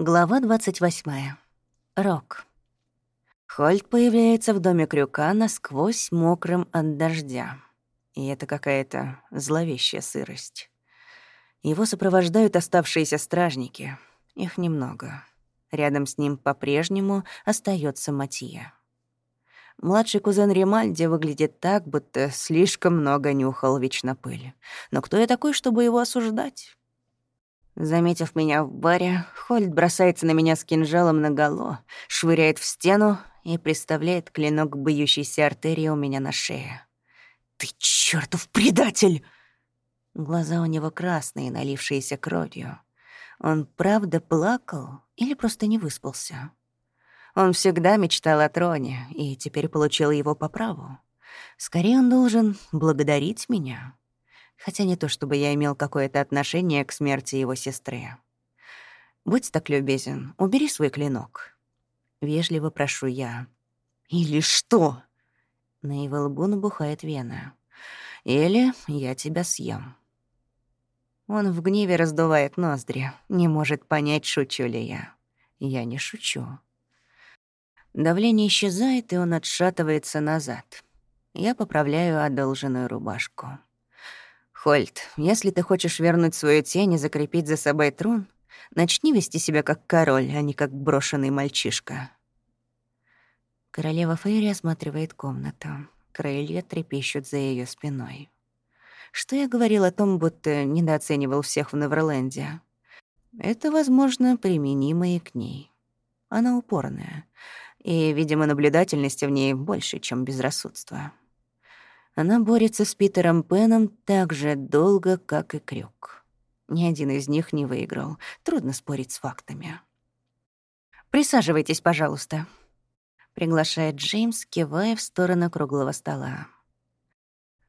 Глава 28. Рок. Хольт появляется в доме Крюка насквозь мокрым от дождя. И это какая-то зловещая сырость. Его сопровождают оставшиеся стражники. Их немного. Рядом с ним по-прежнему остается Матья. Младший кузен Римальди выглядит так, будто слишком много нюхал вечно пыль. Но кто я такой, чтобы его осуждать? Заметив меня в баре, Хольд бросается на меня с кинжалом наголо, швыряет в стену и приставляет клинок к бьющейся артерии у меня на шее. «Ты чертов предатель!» Глаза у него красные, налившиеся кровью. Он правда плакал или просто не выспался? Он всегда мечтал о троне и теперь получил его по праву. Скорее он должен благодарить меня хотя не то чтобы я имел какое-то отношение к смерти его сестры. «Будь так любезен, убери свой клинок». Вежливо прошу я. «Или что?» На его лбу набухает вена. «Или я тебя съем». Он в гневе раздувает ноздри, не может понять, шучу ли я. Я не шучу. Давление исчезает, и он отшатывается назад. Я поправляю одолженную рубашку. Хольт, если ты хочешь вернуть свою тень и закрепить за собой трон, начни вести себя как король, а не как брошенный мальчишка. Королева Фейри осматривает комнату. Крылья трепещут за ее спиной. Что я говорил о том, будто недооценивал всех в Неверленде? Это, возможно, применимо и к ней. Она упорная, и, видимо, наблюдательности в ней больше, чем безрассудство. Она борется с Питером Пеном так же долго, как и Крюк. Ни один из них не выиграл. Трудно спорить с фактами. «Присаживайтесь, пожалуйста», — приглашает Джеймс, кивая в сторону круглого стола.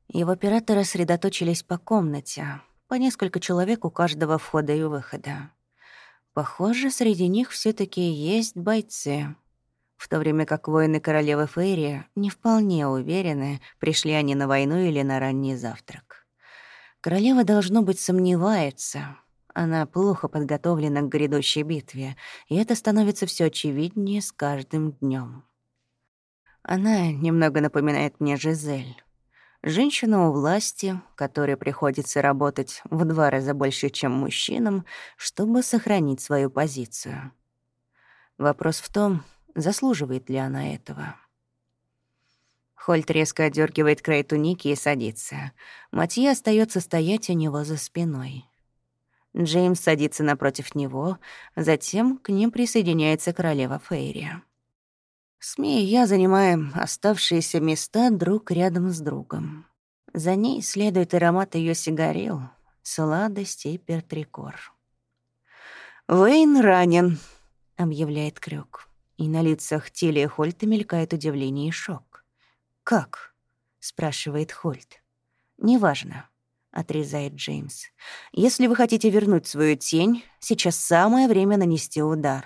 Его пираты рассредоточились по комнате, по несколько человек у каждого входа и выхода. Похоже, среди них все таки есть бойцы — в то время как воины королевы Фейри не вполне уверены, пришли они на войну или на ранний завтрак. Королева, должно быть, сомневается. Она плохо подготовлена к грядущей битве, и это становится все очевиднее с каждым днем. Она немного напоминает мне Жизель. Женщину у власти, которой приходится работать в два раза больше, чем мужчинам, чтобы сохранить свою позицию. Вопрос в том, Заслуживает ли она этого? Хольт резко отдергивает край туники и садится. Матье остается стоять у него за спиной. Джеймс садится напротив него, затем к ним присоединяется королева Фейри. СМИ и я занимаем оставшиеся места друг рядом с другом. За ней следует аромат ее сигарел, сладость и пертрикор. «Вейн ранен», — объявляет Крюк и на лицах Тилли и Хольта мелькает удивление и шок. «Как?» — спрашивает Хольт. «Неважно», — отрезает Джеймс. «Если вы хотите вернуть свою тень, сейчас самое время нанести удар».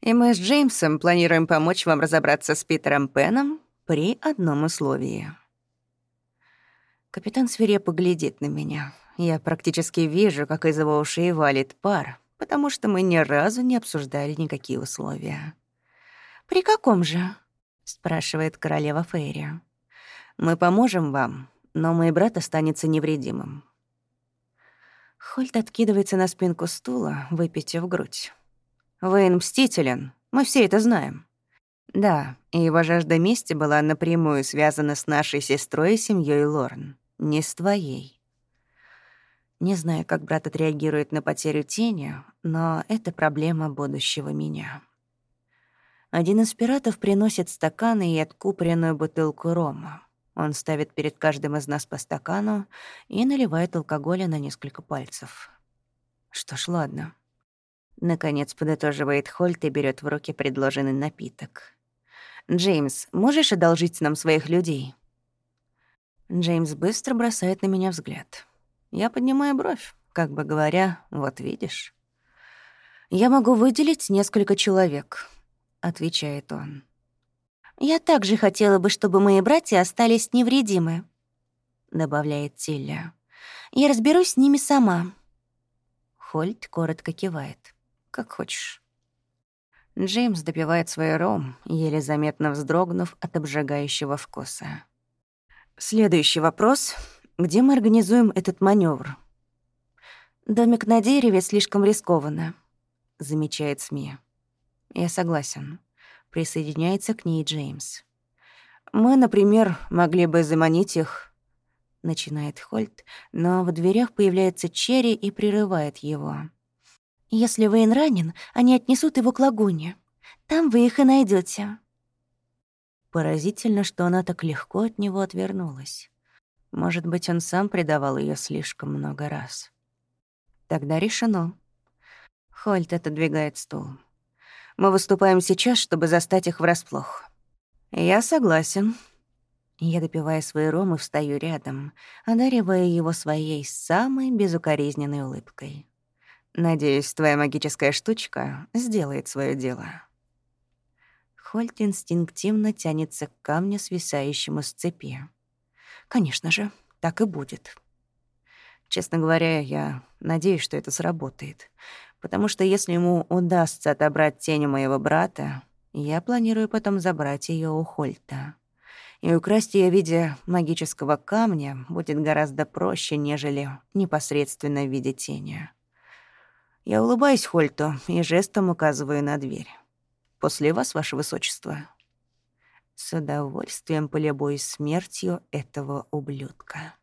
«И мы с Джеймсом планируем помочь вам разобраться с Питером Пеном при одном условии». Капитан свирепо глядит на меня. Я практически вижу, как из его ушей валит пар, потому что мы ни разу не обсуждали никакие условия. «При каком же?» — спрашивает королева Фейри. «Мы поможем вам, но мой брат останется невредимым». Хольт откидывается на спинку стула, выпитив грудь. «Вейн мстителен, мы все это знаем». Да, и его жажда мести была напрямую связана с нашей сестрой и семьей Лорн, не с твоей. Не знаю, как брат отреагирует на потерю тени, но это проблема будущего меня. Один из пиратов приносит стаканы и откупоренную бутылку рома. Он ставит перед каждым из нас по стакану и наливает алкоголя на несколько пальцев. Что ж, ладно. Наконец подытоживает Хольт и берет в руки предложенный напиток. «Джеймс, можешь одолжить нам своих людей?» Джеймс быстро бросает на меня взгляд. Я поднимаю бровь, как бы говоря, вот видишь. «Я могу выделить несколько человек», — отвечает он. «Я также хотела бы, чтобы мои братья остались невредимы», — добавляет Тилля. «Я разберусь с ними сама». Хольт коротко кивает. Как хочешь. Джеймс допивает свой ром, еле заметно вздрогнув от обжигающего вкуса. Следующий вопрос. Где мы организуем этот маневр? «Домик на дереве слишком рискованно», — замечает СМИ. «Я согласен». Присоединяется к ней Джеймс. «Мы, например, могли бы заманить их...» Начинает Хольт, но в дверях появляется Черри и прерывает его. «Если Вейн ранен, они отнесут его к лагуне. Там вы их и найдете. Поразительно, что она так легко от него отвернулась. Может быть, он сам предавал ее слишком много раз. Тогда решено. Хольт отодвигает стул. Мы выступаем сейчас, чтобы застать их врасплох. Я согласен. Я допиваю свой ром и встаю рядом, одаривая его своей самой безукоризненной улыбкой. Надеюсь, твоя магическая штучка сделает свое дело. Хольт инстинктивно тянется к камню, свисающему с цепи. Конечно же, так и будет. Честно говоря, я надеюсь, что это сработает. Потому что если ему удастся отобрать тень у моего брата, я планирую потом забрать ее у Хольта. И украсть ее в виде магического камня будет гораздо проще, нежели непосредственно в виде тени. Я улыбаюсь Хольту и жестом указываю на дверь. «После вас, ваше высочество». С удовольствием полюбуюсь смертью этого ублюдка.